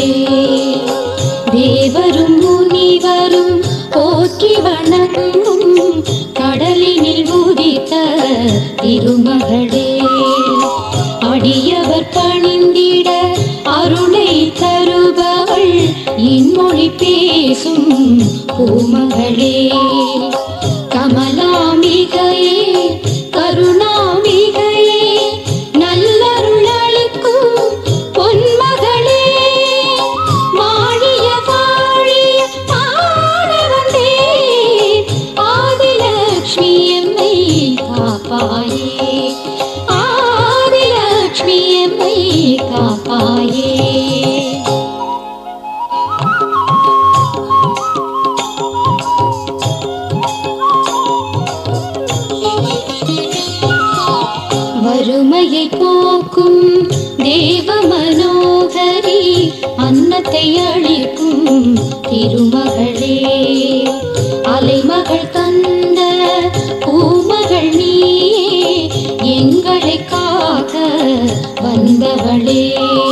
மகளே தேவரும் முனிவரும் போற்றி வணங்கும் கடலினில் உதித்த திருமகளே. அடியவர் பணிந்திட அருளை தருபவள். இன்மொழி பேசும் பூமகளே. வறுமையை போக்கும் தேவ மனோகரி அன்னத்தை அளிக்கும் திருமகளே. அலைமகள் தந்த பூமகள் நீயே எங்களை காக்க வந்தவளே.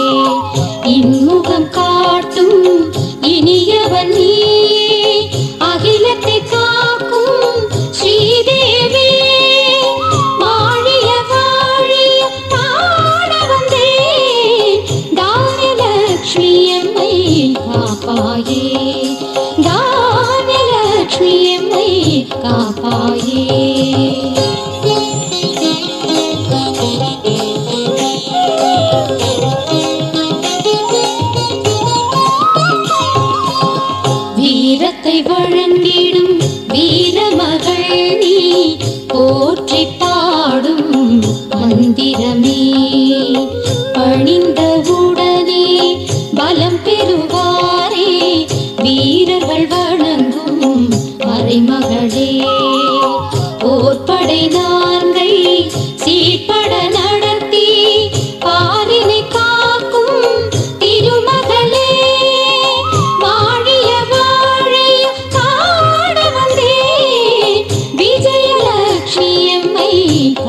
லட்சுமி அம்மை காப்பாயே. தானலட்சுமி அம்மை காப்பாயே. வீரத்தை வழங்கிடும் வீர மகள் நீ போற்றி பாடும் மந்திரமே.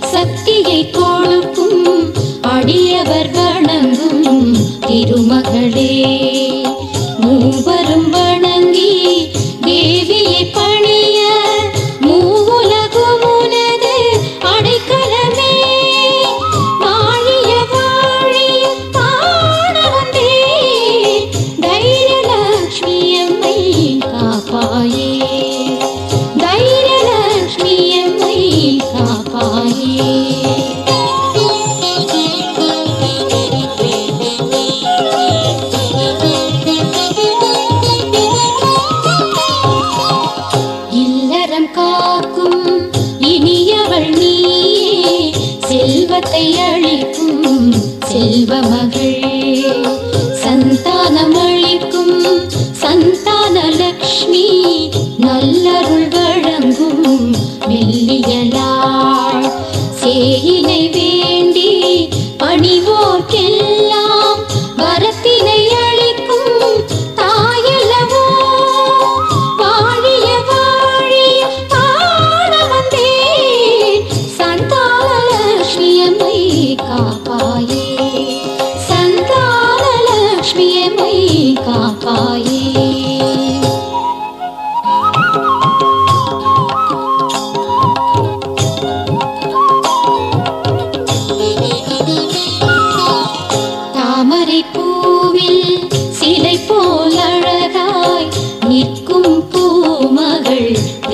சக்தியை கொடுக்கும் அடியவர் வணங்கும் திருமகளே. செல்வ மகள்.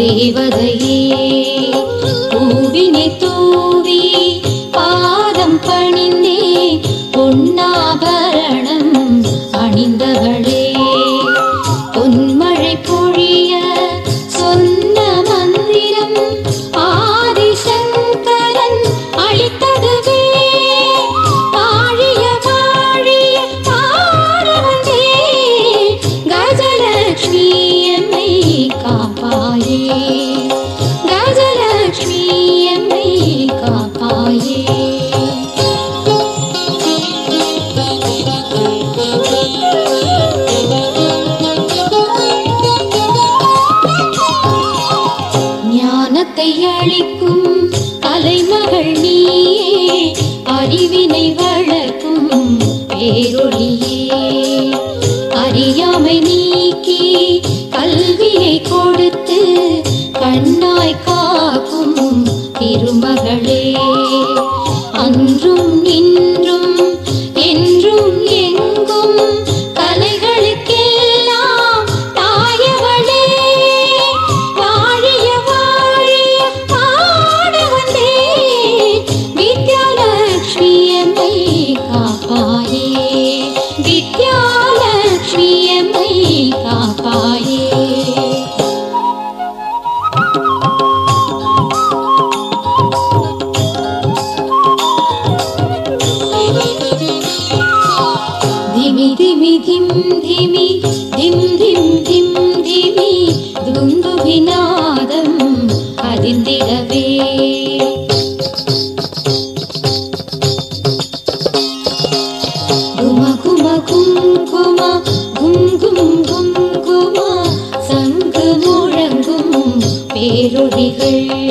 தேவதையே பூவினை தோ கொடுத்து கண்ணாய் காக்கும் திருமகளே. धिम धिमि धिं धिं धिं धिमि दुन्दुभिनादम् अदिन्दिडवे பேரொழிகள்